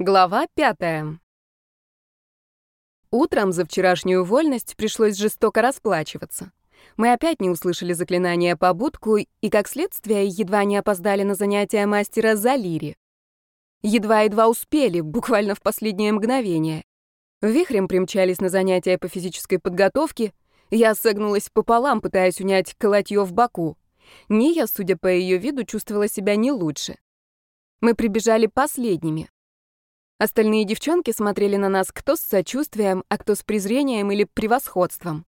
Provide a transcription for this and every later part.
Глава пятая. Утром за вчерашнюю вольность пришлось жестоко расплачиваться. Мы опять не услышали заклинания по будку и, как следствие, едва не опоздали на занятия мастера Залири. Едва-едва успели, буквально в последнее мгновение. Вихрем примчались на занятия по физической подготовке. Я согнулась пополам, пытаясь унять колотье в боку. Ния, судя по ее виду, чувствовала себя не лучше. Мы прибежали последними. Остальные девчонки смотрели на нас кто с сочувствием, а кто с презрением или превосходством.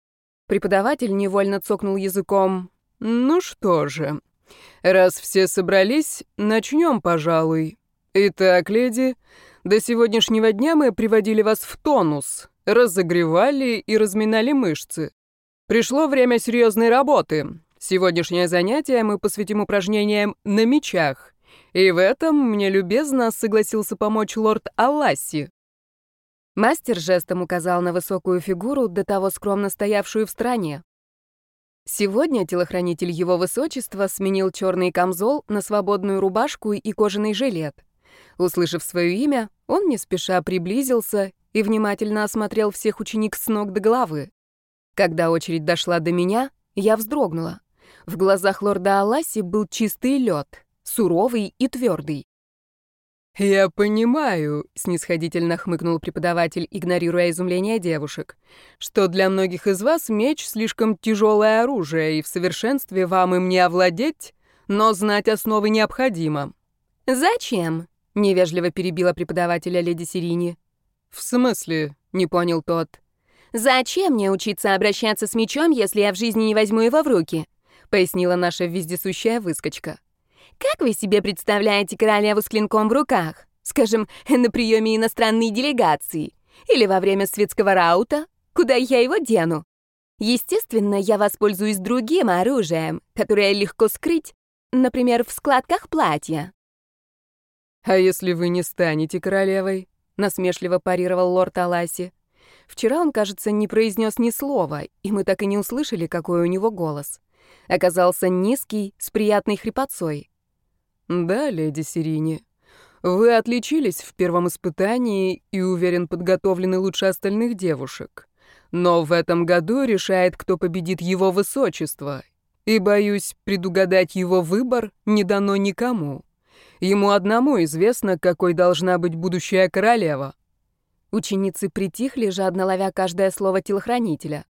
Преподаватель невольно цокнул языком. «Ну что же, раз все собрались, начнем, пожалуй. Итак, леди, до сегодняшнего дня мы приводили вас в тонус, разогревали и разминали мышцы. Пришло время серьезной работы. Сегодняшнее занятие мы посвятим упражнениям на мечах. И в этом мне любезно согласился помочь лорд Алласи. Мастер жестом указал на высокую фигуру, до того скромно стоявшую в стороне. Сегодня телохранитель его высочества сменил черный камзол на свободную рубашку и кожаный жилет. Услышав свое имя, он не спеша приблизился и внимательно осмотрел всех ученик с ног до головы. Когда очередь дошла до меня, я вздрогнула. В глазах лорда Аласи был чистый лед суровый и твердый. «Я понимаю», — снисходительно хмыкнул преподаватель, игнорируя изумление девушек, «что для многих из вас меч — слишком тяжелое оружие, и в совершенстве вам им не овладеть, но знать основы необходимо». «Зачем?» — невежливо перебила преподавателя леди Сирини. «В смысле?» — не понял тот. «Зачем мне учиться обращаться с мечом, если я в жизни не возьму его в руки?» — пояснила наша вездесущая выскочка. Как вы себе представляете королеву с клинком в руках? Скажем, на приеме иностранной делегации? Или во время светского раута? Куда я его дену? Естественно, я воспользуюсь другим оружием, которое легко скрыть, например, в складках платья. «А если вы не станете королевой?» — насмешливо парировал лорд Аласи. Вчера он, кажется, не произнес ни слова, и мы так и не услышали, какой у него голос. Оказался низкий, с приятной хрипотцой. «Да, леди Сирини. Вы отличились в первом испытании и, уверен, подготовлены лучше остальных девушек. Но в этом году решает, кто победит его высочество. И, боюсь, предугадать его выбор не дано никому. Ему одному известно, какой должна быть будущая королева». Ученицы притихли, жадно ловя каждое слово телохранителя.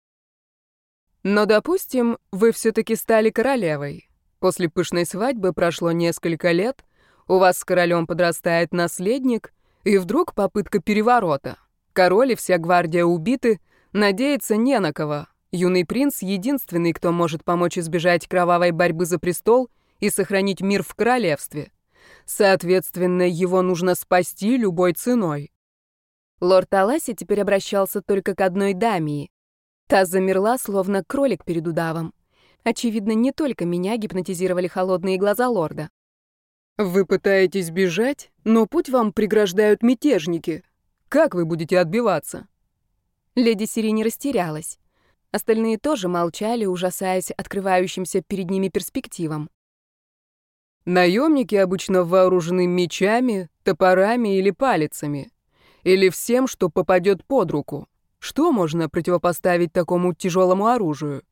«Но, допустим, вы все-таки стали королевой. После пышной свадьбы прошло несколько лет, у вас с королем подрастает наследник, и вдруг попытка переворота. Король и вся гвардия убиты, надеяться не на кого. Юный принц — единственный, кто может помочь избежать кровавой борьбы за престол и сохранить мир в королевстве. Соответственно, его нужно спасти любой ценой. Лорд Аласи теперь обращался только к одной даме. Та замерла, словно кролик перед удавом. Очевидно, не только меня гипнотизировали холодные глаза лорда. «Вы пытаетесь бежать, но путь вам преграждают мятежники. Как вы будете отбиваться?» Леди Сирини растерялась. Остальные тоже молчали, ужасаясь открывающимся перед ними перспективам. Наемники обычно вооружены мечами, топорами или палицами. Или всем, что попадет под руку. Что можно противопоставить такому тяжелому оружию?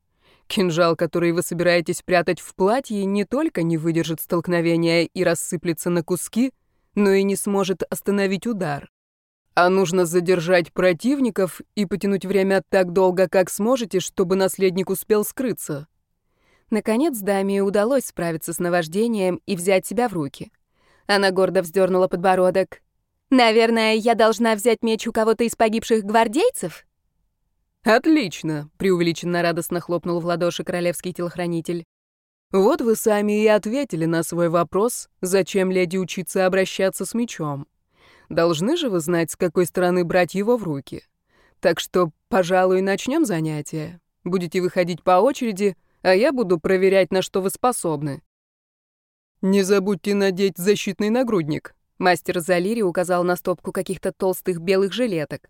Кинжал, который вы собираетесь прятать в платье, не только не выдержит столкновения и рассыплется на куски, но и не сможет остановить удар. А нужно задержать противников и потянуть время так долго, как сможете, чтобы наследник успел скрыться. Наконец даме удалось справиться с наваждением и взять себя в руки. Она гордо вздернула подбородок. «Наверное, я должна взять меч у кого-то из погибших гвардейцев?» «Отлично!» — преувеличенно радостно хлопнул в ладоши королевский телохранитель. «Вот вы сами и ответили на свой вопрос, зачем леди учиться обращаться с мечом. Должны же вы знать, с какой стороны брать его в руки. Так что, пожалуй, начнем занятие. Будете выходить по очереди, а я буду проверять, на что вы способны». «Не забудьте надеть защитный нагрудник», — мастер Залири указал на стопку каких-то толстых белых жилеток.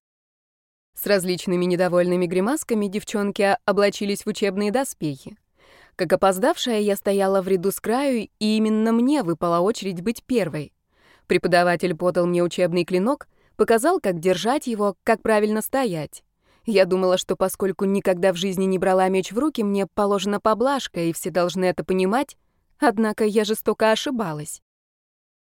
С различными недовольными гримасками девчонки облачились в учебные доспехи. Как опоздавшая, я стояла в ряду с краю, и именно мне выпала очередь быть первой. Преподаватель подал мне учебный клинок, показал, как держать его, как правильно стоять. Я думала, что поскольку никогда в жизни не брала меч в руки, мне положена поблажка, и все должны это понимать, однако я жестоко ошибалась.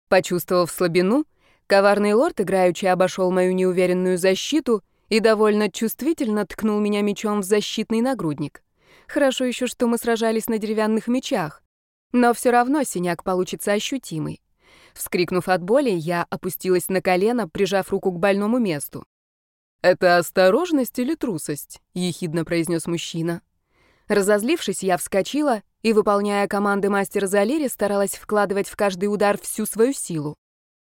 Почувствовав слабину, коварный лорд играючи обошел мою неуверенную защиту и довольно чувствительно ткнул меня мечом в защитный нагрудник. Хорошо еще, что мы сражались на деревянных мечах, но все равно синяк получится ощутимый. Вскрикнув от боли, я опустилась на колено, прижав руку к больному месту. «Это осторожность или трусость?» — ехидно произнес мужчина. Разозлившись, я вскочила и, выполняя команды мастера Залири, старалась вкладывать в каждый удар всю свою силу.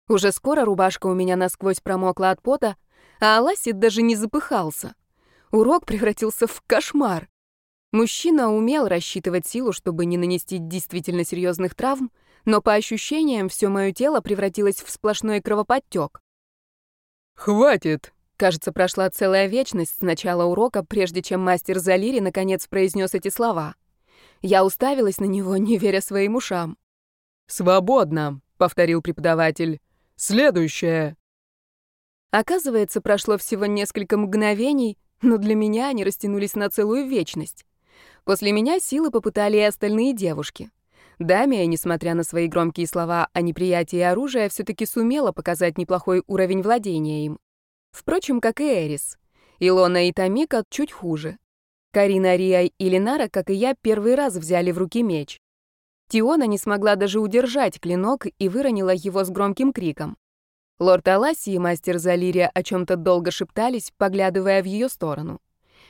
Уже скоро рубашка у меня насквозь промокла от пота, а Аласид даже не запыхался. Урок превратился в кошмар. Мужчина умел рассчитывать силу, чтобы не нанести действительно серьезных травм, но по ощущениям все мое тело превратилось в сплошной кровоподтек. «Хватит!» Кажется, прошла целая вечность с начала урока, прежде чем мастер Залири наконец произнес эти слова. Я уставилась на него, не веря своим ушам. «Свободно», — повторил преподаватель. «Следующее». Оказывается, прошло всего несколько мгновений, но для меня они растянулись на целую вечность. После меня силы попытали и остальные девушки. Дамия, несмотря на свои громкие слова о неприятии оружия, все таки сумела показать неплохой уровень владения им. Впрочем, как и Эрис. Илона и Тамика чуть хуже. Карина, Рия и Ленара, как и я, первый раз взяли в руки меч. Тиона не смогла даже удержать клинок и выронила его с громким криком. Лорд Аласи и мастер Залирия о чем-то долго шептались, поглядывая в ее сторону.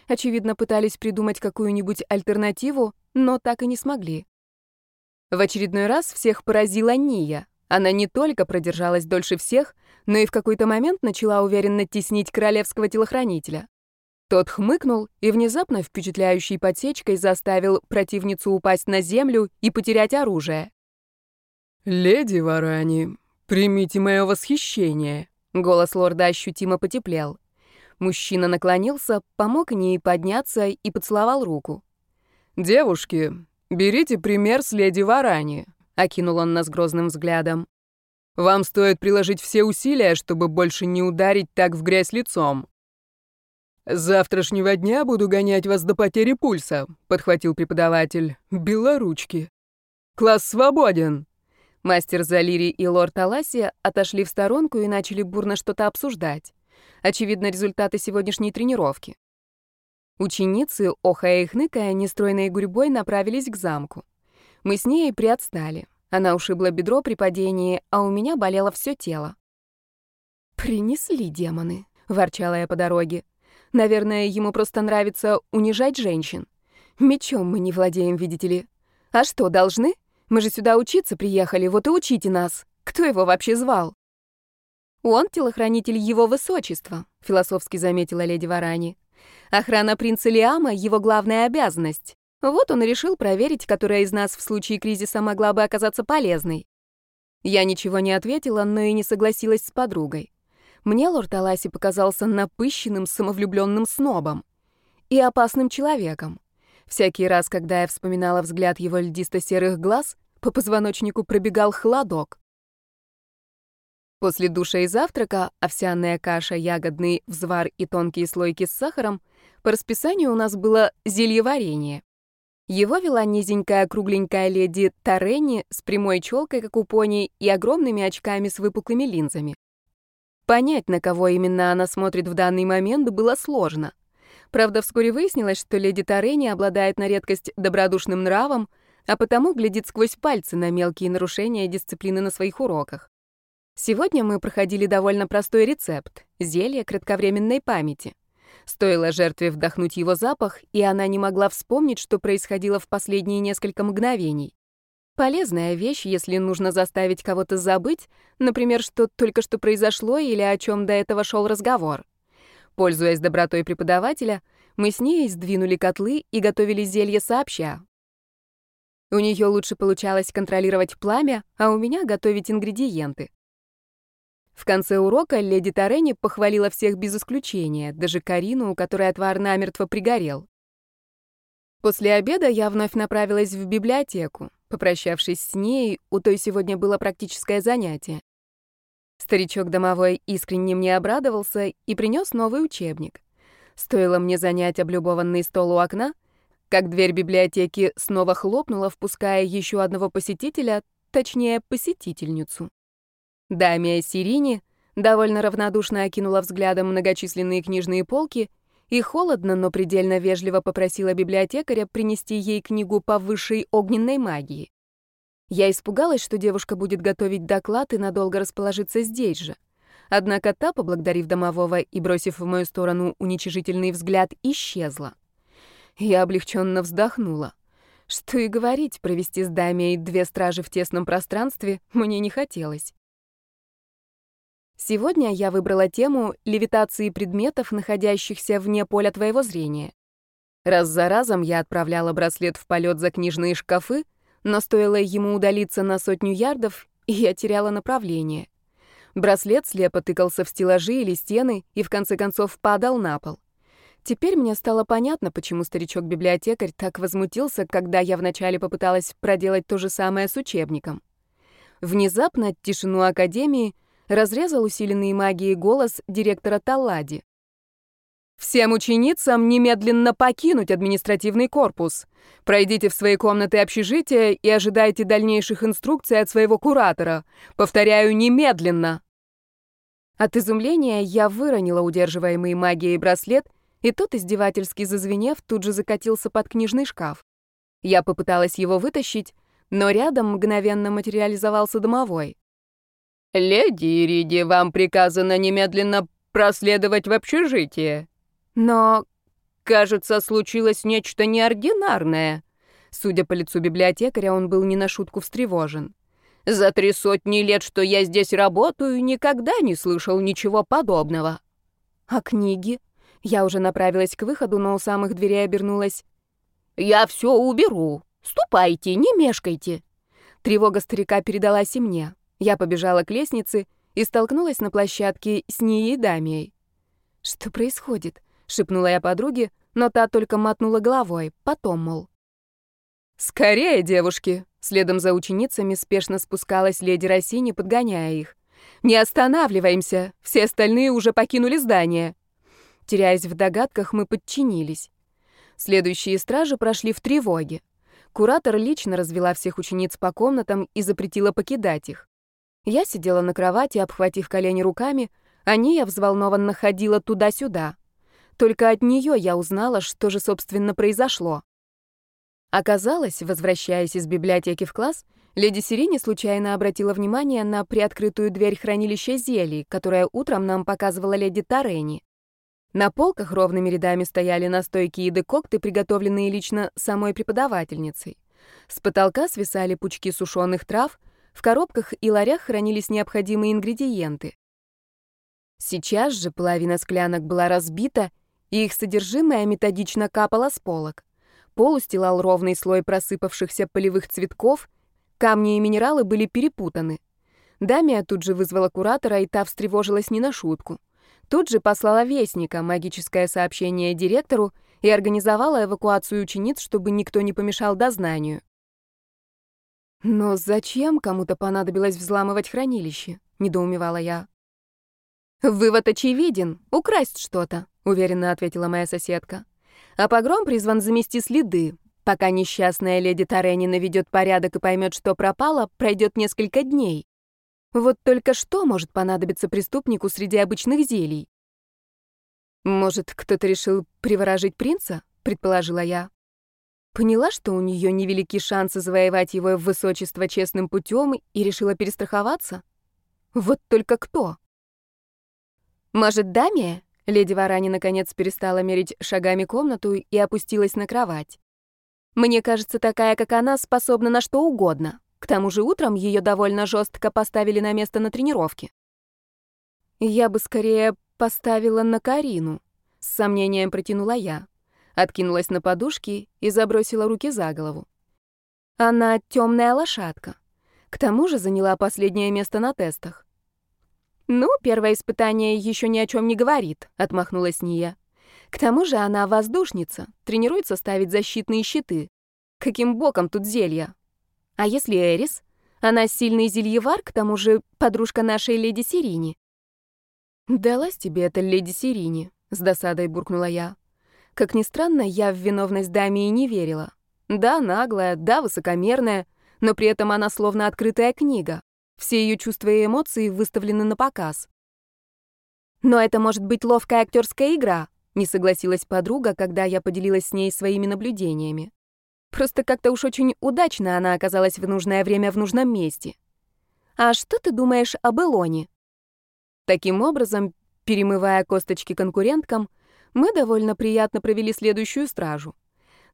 Очевидно, пытались придумать какую-нибудь альтернативу, но так и не смогли. В очередной раз всех поразила Ния. Она не только продержалась дольше всех, но и в какой-то момент начала уверенно теснить королевского телохранителя. Тот хмыкнул и внезапно впечатляющей подсечкой заставил противницу упасть на землю и потерять оружие. «Леди Варани, примите мое восхищение», — голос лорда ощутимо потеплел. Мужчина наклонился, помог Нии подняться и поцеловал руку. «Девушки, «Берите пример с леди Варани», — окинул он нас грозным взглядом. «Вам стоит приложить все усилия, чтобы больше не ударить так в грязь лицом». «С завтрашнего дня буду гонять вас до потери пульса», — подхватил преподаватель. «Белоручки». «Класс свободен». Мастер Залири и лорд Аласия отошли в сторонку и начали бурно что-то обсуждать. Очевидно, результаты сегодняшней тренировки. Ученицы, охая и хныкая, нестройной гурьбой направились к замку. Мы с ней приотстали. Она ушибла бедро при падении, а у меня болело все тело. «Принесли демоны», — ворчала я по дороге. «Наверное, ему просто нравится унижать женщин. Мечом мы не владеем, видите ли. А что, должны? Мы же сюда учиться приехали, вот и учите нас. Кто его вообще звал?» «Он телохранитель его высочества», — философски заметила леди Варани. Охрана принца Лиама — его главная обязанность. Вот он и решил проверить, которая из нас в случае кризиса могла бы оказаться полезной. Я ничего не ответила, но и не согласилась с подругой. Мне лорд Аласи показался напыщенным, самовлюбленным снобом и опасным человеком. Всякий раз, когда я вспоминала взгляд его льдисто-серых глаз, по позвоночнику пробегал холодок. После душа и завтрака овсяная каша, ягодный взвар и тонкие слойки с сахаром по расписанию у нас было зельеварение. Его вела низенькая кругленькая леди Тарени с прямой челкой, как у пони, и огромными очками с выпуклыми линзами. Понять, на кого именно она смотрит в данный момент, было сложно. Правда, вскоре выяснилось, что леди Тарени обладает на редкость добродушным нравом, а потому глядит сквозь пальцы на мелкие нарушения дисциплины на своих уроках. Сегодня мы проходили довольно простой рецепт — зелье кратковременной памяти. Стоило жертве вдохнуть его запах, и она не могла вспомнить, что происходило в последние несколько мгновений. Полезная вещь, если нужно заставить кого-то забыть, например, что только что произошло или о чем до этого шел разговор. Пользуясь добротой преподавателя, мы с ней сдвинули котлы и готовили зелье сообща. У нее лучше получалось контролировать пламя, а у меня готовить ингредиенты. В конце урока леди Торрени похвалила всех без исключения, даже Карину, у которой отвар намертво пригорел. После обеда я вновь направилась в библиотеку. Попрощавшись с ней, у той сегодня было практическое занятие. Старичок домовой искренне мне обрадовался и принес новый учебник. Стоило мне занять облюбованный стол у окна, как дверь библиотеки снова хлопнула, впуская еще одного посетителя, точнее, посетительницу. Дамия Сирини довольно равнодушно окинула взглядом многочисленные книжные полки и холодно, но предельно вежливо попросила библиотекаря принести ей книгу по высшей огненной магии. Я испугалась, что девушка будет готовить доклад и надолго расположиться здесь же. Однако та, поблагодарив домового и бросив в мою сторону уничижительный взгляд, исчезла. Я облегченно вздохнула. Что и говорить, провести с Дамией две стражи в тесном пространстве мне не хотелось. Сегодня я выбрала тему левитации предметов, находящихся вне поля твоего зрения. Раз за разом я отправляла браслет в полет за книжные шкафы, но стоило ему удалиться на сотню ярдов, и я теряла направление. Браслет слепо тыкался в стеллажи или стены и в конце концов падал на пол. Теперь мне стало понятно, почему старичок-библиотекарь так возмутился, когда я вначале попыталась проделать то же самое с учебником. Внезапно тишину Академии разрезал усиленный магией голос директора Таллади. Всем ученицам немедленно покинуть административный корпус. Пройдите в свои комнаты общежития и ожидайте дальнейших инструкций от своего куратора. Повторяю, немедленно. От изумления я выронила удерживаемый магией браслет, и тот, издевательски зазвенев, тут же закатился под книжный шкаф. Я попыталась его вытащить, но рядом мгновенно материализовался домовой. «Леди Ириди, вам приказано немедленно проследовать в общежитие», но, кажется, случилось нечто неординарное. Судя по лицу библиотекаря, он был не на шутку встревожен. За три сотни лет, что я здесь работаю, никогда не слышал ничего подобного. А книги? Я уже направилась к выходу, но у самых дверей обернулась. «Я все уберу. Ступайте, не мешкайте». Тревога старика передалась и мне. Я побежала к лестнице и столкнулась на площадке с ней и Дамией. Что происходит? шепнула я подруге, но та только мотнула головой, потом, мол. «Скорее, девушки!» Следом за ученицами спешно спускалась леди Россини, подгоняя их. «Не останавливаемся! Все остальные уже покинули здание!» Теряясь в догадках, мы подчинились. Следующие стражи прошли в тревоге. Куратор лично развела всех учениц по комнатам и запретила покидать их. Я сидела на кровати, обхватив колени руками, а Ния взволнованно ходила туда-сюда. Только от нее я узнала, что же, собственно, произошло. Оказалось, возвращаясь из библиотеки в класс, леди Сирени случайно обратила внимание на приоткрытую дверь хранилища зелий, которое утром нам показывала леди Тарени. На полках ровными рядами стояли настойки и декокты, приготовленные лично самой преподавательницей. С потолка свисали пучки сушеных трав, в коробках и ларях хранились необходимые ингредиенты. Сейчас же половина склянок была разбита, и их содержимое методично капало с полок. Пол устилал ровный слой просыпавшихся полевых цветков, камни и минералы были перепутаны. Дамия тут же вызвала куратора, и та встревожилась не на шутку. Тут же послала вестника, магическое сообщение директору, и организовала эвакуацию учениц, чтобы никто не помешал дознанию. «Но зачем кому-то понадобилось взламывать хранилище?» — недоумевала я. «Вывод очевиден. Украсть что-то», — уверенно ответила моя соседка. «А погром призван замести следы. Пока несчастная леди Тарени наведет порядок и поймет, что пропало, пройдет несколько дней. Вот только что может понадобиться преступнику среди обычных зелий?» «Может, кто-то решил приворожить принца?» — предположила я. Поняла, что у нее невелики шансы завоевать его высочество честным путем и решила перестраховаться? Вот только кто? «Может, Дамия?» Леди Варани наконец перестала мерить шагами комнату и опустилась на кровать. «Мне кажется, такая, как она, способна на что угодно. К тому же утром ее довольно жестко поставили на место на тренировке». «Я бы скорее поставила на Карину», — с сомнением протянула я. Откинулась на подушки и забросила руки за голову. Она темная лошадка. К тому же заняла последнее место на тестах. «Ну, первое испытание еще ни о чем не говорит», — отмахнулась Ния. «К тому же она воздушница, тренируется ставить защитные щиты. Каким боком тут зелья? А если Эрис? Она сильный зельевар, к тому же подружка нашей леди Сирини. «Далась тебе эта леди Сирини», — с досадой буркнула я. Как ни странно, я в виновность даме и не верила. Да, наглая, да, высокомерная, но при этом она словно открытая книга. Все ее чувства и эмоции выставлены на показ. «Но это может быть ловкая актерская игра», — не согласилась подруга, когда я поделилась с ней своими наблюдениями. Просто как-то уж очень удачно она оказалась в нужное время в нужном месте. «А что ты думаешь об Элоне?» Таким образом, перемывая косточки конкуренткам, мы довольно приятно провели следующую стражу.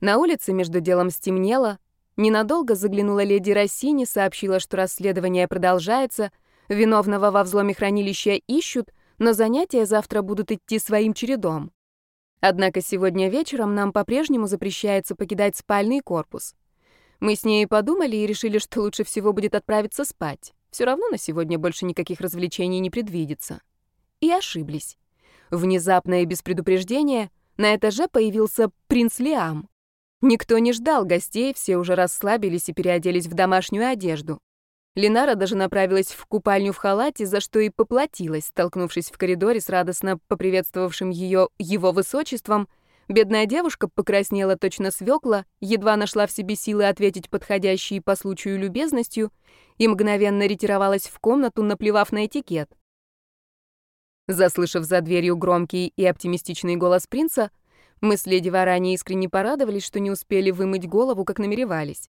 На улице между делом стемнело, ненадолго заглянула леди Рассини, сообщила, что расследование продолжается, виновного во взломе хранилища ищут, но занятия завтра будут идти своим чередом. Однако сегодня вечером нам по-прежнему запрещается покидать спальный корпус. Мы с ней подумали и решили, что лучше всего будет отправиться спать. Все равно на сегодня больше никаких развлечений не предвидится. И ошиблись. Внезапно и без предупреждения на этаже появился принц Лиам. Никто не ждал гостей, все уже расслабились и переоделись в домашнюю одежду. Линара даже направилась в купальню в халате, за что и поплатилась, столкнувшись в коридоре с радостно поприветствовавшим ее его высочеством. Бедная девушка покраснела точно свекла, едва нашла в себе силы ответить подходящей по случаю любезностью и мгновенно ретировалась в комнату, наплевав на этикет. Заслышав за дверью громкий и оптимистичный голос принца, мы с леди Варани искренне порадовались, что не успели вымыть голову, как намеревались.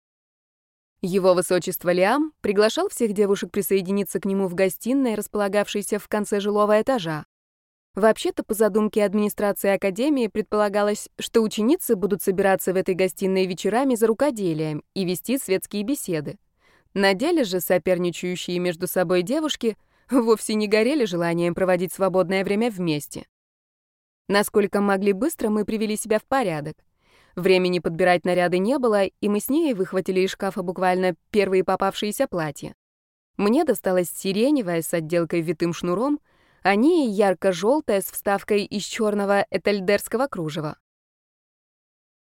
Его высочество Лиам приглашал всех девушек присоединиться к нему в гостиной, располагавшейся в конце жилого этажа. Вообще-то, по задумке администрации Академии, предполагалось, что ученицы будут собираться в этой гостиной вечерами за рукоделием и вести светские беседы. На деле же соперничающие между собой девушки вовсе не горели желанием проводить свободное время вместе. Насколько могли быстро, мы привели себя в порядок. Времени подбирать наряды не было, и мы с ней выхватили из шкафа буквально первые попавшиеся платья. Мне досталось сиреневое с отделкой витым шнуром, а ней ярко-желтое с вставкой из черного этельдерского кружева.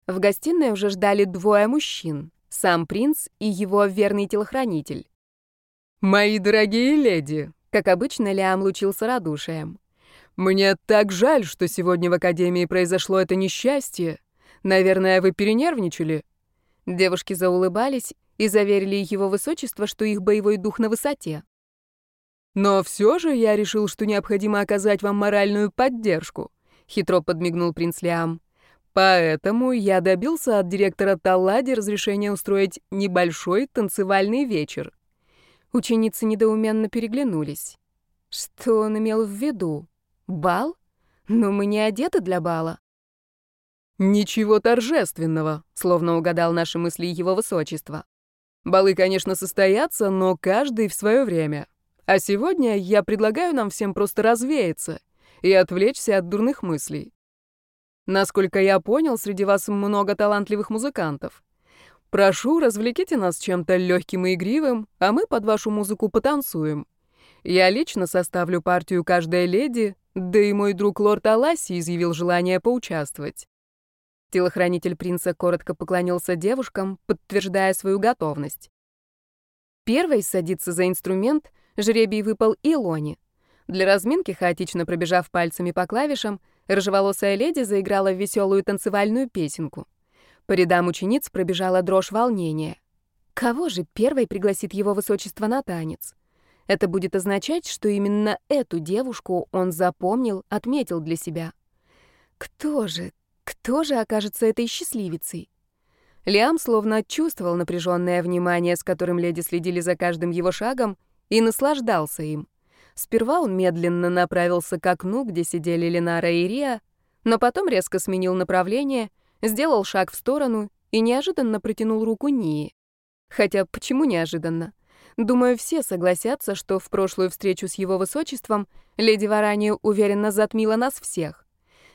В гостиной уже ждали двое мужчин, сам принц и его верный телохранитель. «Мои дорогие леди», — как обычно, Лиам лучился радушием. «Мне так жаль, что сегодня в Академии произошло это несчастье. Наверное, вы перенервничали?» Девушки заулыбались и заверили его высочество, что их боевой дух на высоте. «Но все же я решил, что необходимо оказать вам моральную поддержку», — хитро подмигнул принц Лиам. «Поэтому я добился от директора Таллади разрешения устроить небольшой танцевальный вечер». Ученицы недоуменно переглянулись. Что он имел в виду? Бал? Но мы не одеты для бала. «Ничего торжественного», — словно угадал наши мысли его высочество. «Балы, конечно, состоятся, но каждый в свое время. А сегодня я предлагаю нам всем просто развеяться и отвлечься от дурных мыслей. Насколько я понял, среди вас много талантливых музыкантов. Прошу, развлеките нас чем-то легким и игривым, а мы под вашу музыку потанцуем. Я лично составлю партию каждой леди, да и мой друг лорд Аласи изъявил желание поучаствовать. Телохранитель принца коротко поклонился девушкам, подтверждая свою готовность. Первой садиться за инструмент жребий выпал Илоне. Для разминки, хаотично пробежав пальцами по клавишам, рыжеволосая леди заиграла веселую танцевальную песенку. По рядам учениц пробежала дрожь волнения. Кого же первой пригласит его высочество на танец? Это будет означать, что именно эту девушку он запомнил, отметил для себя. Кто же, кто же окажется этой счастливицей? Лиам словно чувствовал напряженное внимание, с которым леди следили за каждым его шагом, и наслаждался им. Сперва он медленно направился к окну, где сидели Ленара и Риа, но потом резко сменил направление, сделал шаг в сторону и неожиданно протянул руку Нии. Хотя почему неожиданно? Думаю, все согласятся, что в прошлую встречу с его высочеством леди Варания уверенно затмила нас всех.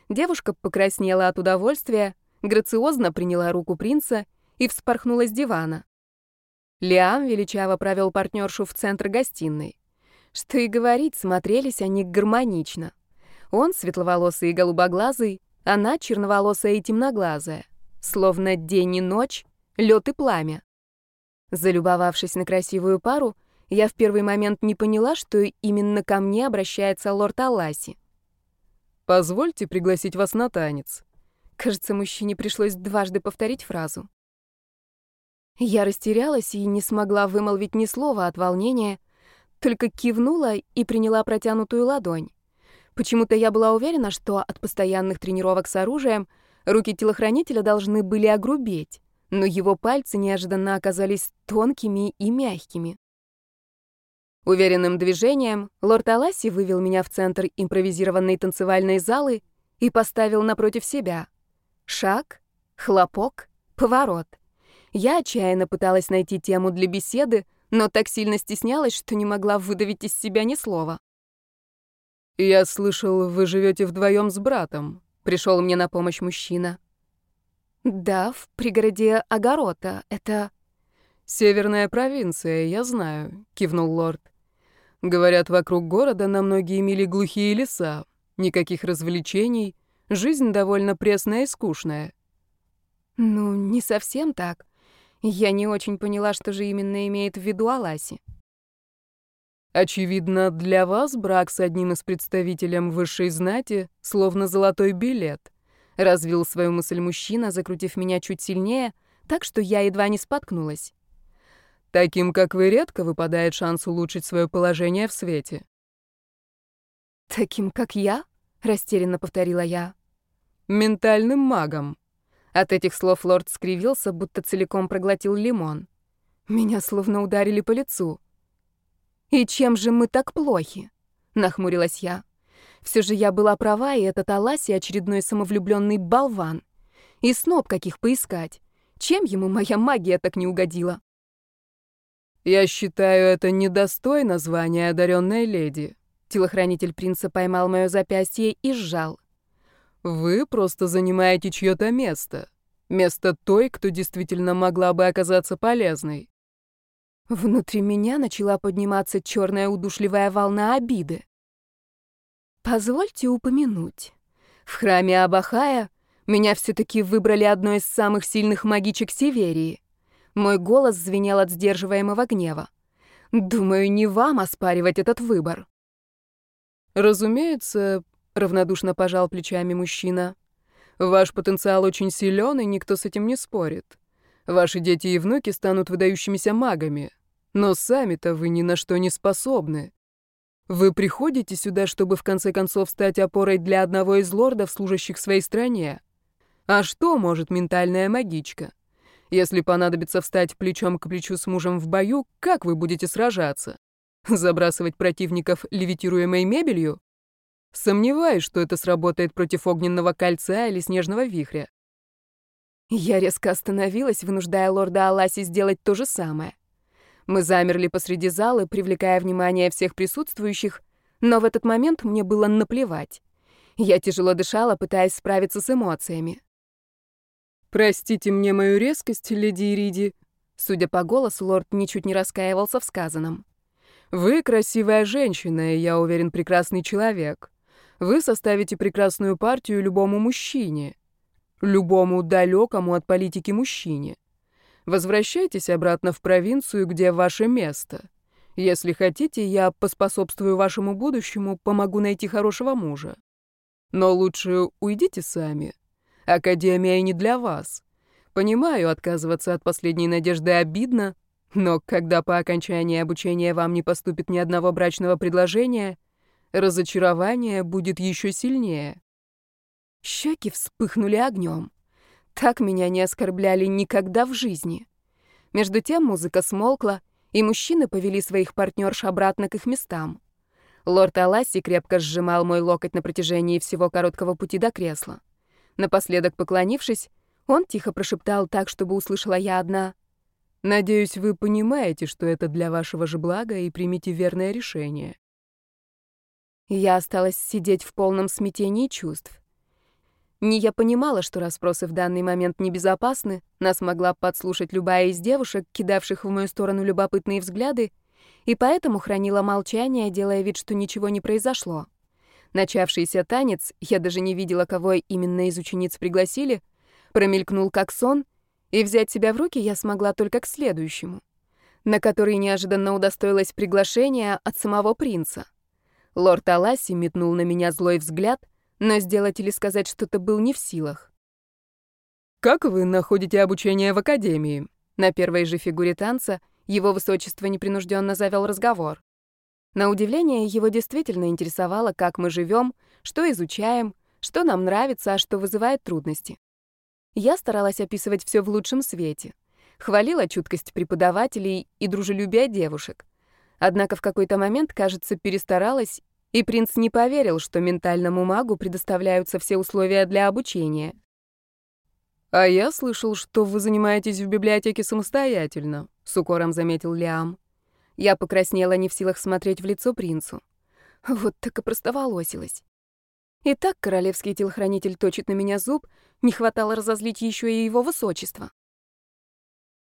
Девушка покраснела от удовольствия, грациозно приняла руку принца и вспорхнула с дивана. Лиам величаво провел партнершу в центр гостиной. Что и говорить, смотрелись они гармонично. Он светловолосый и голубоглазый, она черноволосая и темноглазая. Словно день и ночь, лед и пламя. Залюбовавшись на красивую пару, я в первый момент не поняла, что именно ко мне обращается лорд Аласи. «Позвольте пригласить вас на танец». Кажется, мужчине пришлось дважды повторить фразу. Я растерялась и не смогла вымолвить ни слова от волнения, только кивнула и приняла протянутую ладонь. Почему-то я была уверена, что от постоянных тренировок с оружием руки телохранителя должны были огрубеть, но его пальцы неожиданно оказались тонкими и мягкими. Уверенным движением лорд Аласи вывел меня в центр импровизированной танцевальной залы и поставил напротив себя. Шаг, хлопок, поворот — я отчаянно пыталась найти тему для беседы, но так сильно стеснялась, что не могла выдавить из себя ни слова. «Я слышал, вы живете вдвоем с братом», — пришел мне на помощь мужчина. «Да, в пригороде Огорота. Это...» «Северная провинция, я знаю», — кивнул лорд. «Говорят, вокруг города на многие мили глухие леса, никаких развлечений, жизнь довольно пресная и скучная». «Ну, не совсем так. Я не очень поняла, что же именно имеет в виду Аласи. Очевидно, для вас брак с одним из представителем высшей знати словно золотой билет. Развил свою мысль мужчина, закрутив меня чуть сильнее, так что я едва не споткнулась. Таким, как вы, редко выпадает шанс улучшить свое положение в свете. Таким, как я? растерянно повторила я. Ментальным магом. От этих слов лорд скривился, будто целиком проглотил лимон. Меня словно ударили по лицу. «И чем же мы так плохи?» — нахмурилась я. Все же я была права, и этот Аласи очередной самовлюбленный болван. И сноб каких поискать. Чем ему моя магия так не угодила? «Я считаю, это недостойно звания одаренной леди». Телохранитель принца поймал мое запястье и сжал. Вы просто занимаете чье-то место. Место той, кто действительно могла бы оказаться полезной. Внутри меня начала подниматься черная удушливая волна обиды. Позвольте упомянуть. В храме Абахая меня все-таки выбрали одной из самых сильных магичек Северии. Мой голос звенел от сдерживаемого гнева. Думаю, не вам оспаривать этот выбор. Разумеется, равнодушно пожал плечами мужчина. Ваш потенциал очень силен, и никто с этим не спорит. Ваши дети и внуки станут выдающимися магами, но сами-то вы ни на что не способны. Вы приходите сюда, чтобы в конце концов стать опорой для одного из лордов, служащих своей стране. А что может ментальная магичка? Если понадобится встать плечом к плечу с мужем в бою, как вы будете сражаться? Забрасывать противников левитируемой мебелью? Сомневаюсь, что это сработает против огненного кольца или снежного вихря. Я резко остановилась, вынуждая лорда Аласи сделать то же самое. Мы замерли посреди зала, привлекая внимание всех присутствующих, но в этот момент мне было наплевать. Я тяжело дышала, пытаясь справиться с эмоциями. «Простите мне мою резкость, леди Ириди», Судя по голосу, лорд ничуть не раскаивался в сказанном. «Вы красивая женщина, и, я уверен, прекрасный человек вы составите прекрасную партию любому мужчине, любому далекому от политики мужчине. Возвращайтесь обратно в провинцию, где ваше место. Если хотите, я поспособствую вашему будущему, помогу найти хорошего мужа. Но лучше уйдите сами. Академия не для вас. Понимаю, отказываться от последней надежды обидно, но когда по окончании обучения вам не поступит ни одного брачного предложения, разочарование будет еще сильнее. Щеки вспыхнули огнем. Так меня не оскорбляли никогда в жизни. Между тем музыка смолкла, и мужчины повели своих партнерш обратно к их местам. Лорд Аласи крепко сжимал мой локоть на протяжении всего короткого пути до кресла. Напоследок поклонившись, он тихо прошептал так, чтобы услышала я одна. «Надеюсь, вы понимаете, что это для вашего же блага, и примите верное решение. Я осталась сидеть в полном смятении чувств. Не я понимала, что расспросы в данный момент небезопасны, нас могла подслушать любая из девушек, кидавших в мою сторону любопытные взгляды, и поэтому хранила молчание, делая вид, что ничего не произошло. Начавшийся танец, я даже не видела, кого именно из учениц пригласили, промелькнул как сон, и взять себя в руки я смогла только к следующему, на который неожиданно удостоилось приглашение от самого принца. Лорд Аласи метнул на меня злой взгляд, но сделать или сказать что-то был не в силах. «Как вы находите обучение в академии?» На первой же фигуре танца его высочество непринужденно завел разговор. На удивление, его действительно интересовало, как мы живем, что изучаем, что нам нравится, а что вызывает трудности. Я старалась описывать все в лучшем свете. Хвалила чуткость преподавателей и дружелюбие девушек. Однако в какой-то момент, кажется, перестаралась, и принц не поверил, что ментальному магу предоставляются все условия для обучения. «А я слышал, что вы занимаетесь в библиотеке самостоятельно», — с укором заметил Лиам. Я покраснела, не в силах смотреть в лицо принцу. Вот так и простоволосилась. И так королевский телохранитель точит на меня зуб, не хватало разозлить еще и его высочество.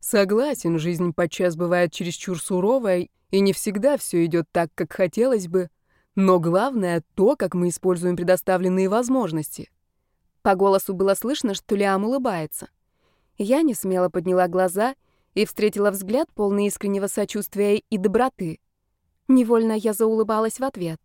Согласен, жизнь подчас бывает чересчур суровая, и не всегда все идет так, как хотелось бы. Но главное — то, как мы используем предоставленные возможности. По голосу было слышно, что Лиам улыбается. Я не смело подняла глаза и встретила взгляд, полный искреннего сочувствия и доброты. Невольно я заулыбалась в ответ.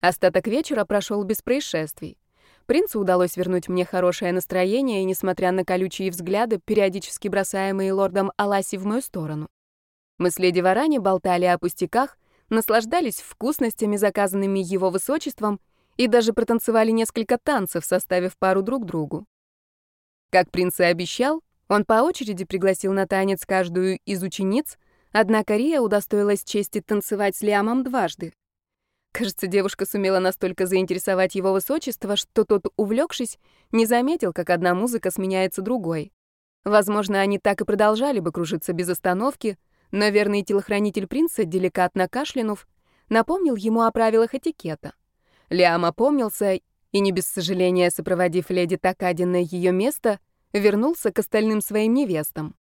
Остаток вечера прошел без происшествий. Принцу удалось вернуть мне хорошее настроение, и, несмотря на колючие взгляды, периодически бросаемые лордом Аласи в мою сторону. Мы с леди Варани болтали о пустяках, наслаждались вкусностями, заказанными его высочеством, и даже протанцевали несколько танцев, составив пару друг другу. Как принц и обещал, он по очереди пригласил на танец каждую из учениц, однако Рия удостоилась чести танцевать с Лиамом дважды. Кажется, девушка сумела настолько заинтересовать его высочество, что тот, увлекшись, не заметил, как одна музыка сменяется другой. Возможно, они так и продолжали бы кружиться без остановки, но верный телохранитель принца, деликатно кашлянув, напомнил ему о правилах этикета. Лиам опомнился и, не без сожаления сопроводив леди Такади на ее место, вернулся к остальным своим невестам.